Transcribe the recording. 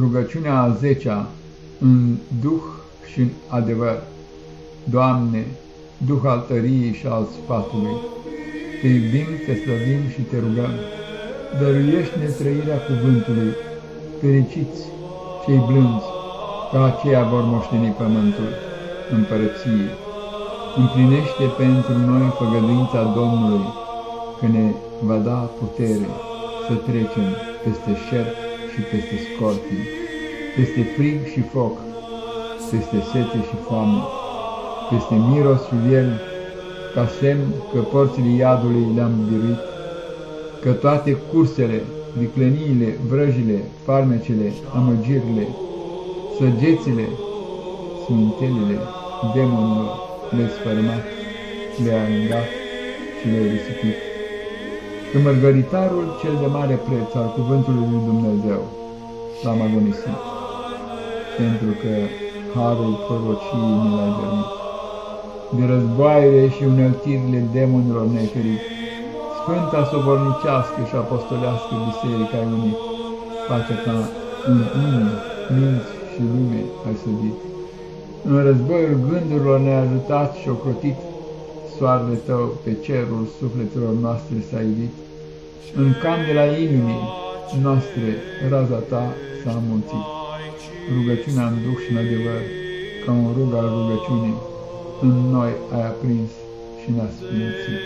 Rugăciunea a zecea, în duh și în adevăr. Doamne, Duh al tăriei și al sfatului, Te iubim, Te slăvim și Te rugăm. Dăruiește-ne trăirea cuvântului, fericiți cei blânzi, ca aceia vor moșteni pământul, împărăției. Împlinește pentru noi făgăduința Domnului, că ne va da putere să trecem peste șerpi și peste scorpii, peste frig și foc, peste sete și foame, peste miros și viel, ca semn că porțile iadului le-am biruit, că toate cursele, vicleniile, vrăjile, farmecele, amăgirile, săgețile, smintelile, demonilor le-ai sfărmat, le-ai îndat și le-ai risipit. că mărgăritarul cel de mare preț al cuvântului lui Dumnezeu l-am agonisit, pentru că harul prorociei mi l-ai dăruit. De războaire și uneltirile demonilor neferit, Sfânta sobornicească și apostolească biserică ai unit, pacea ta în inimi, minți și lume ai sădit. În războiul gândurilor ne-ai ajutat și ocrotit, soarele tău pe cerul sufletelor noastre s-a ivit, în candela inimii noastre raza ta s-a amulțit. Rugăciunea în duh și în adevăr, ca un rug al rugăciunii, în noi ai aprins și ne-a sfințit.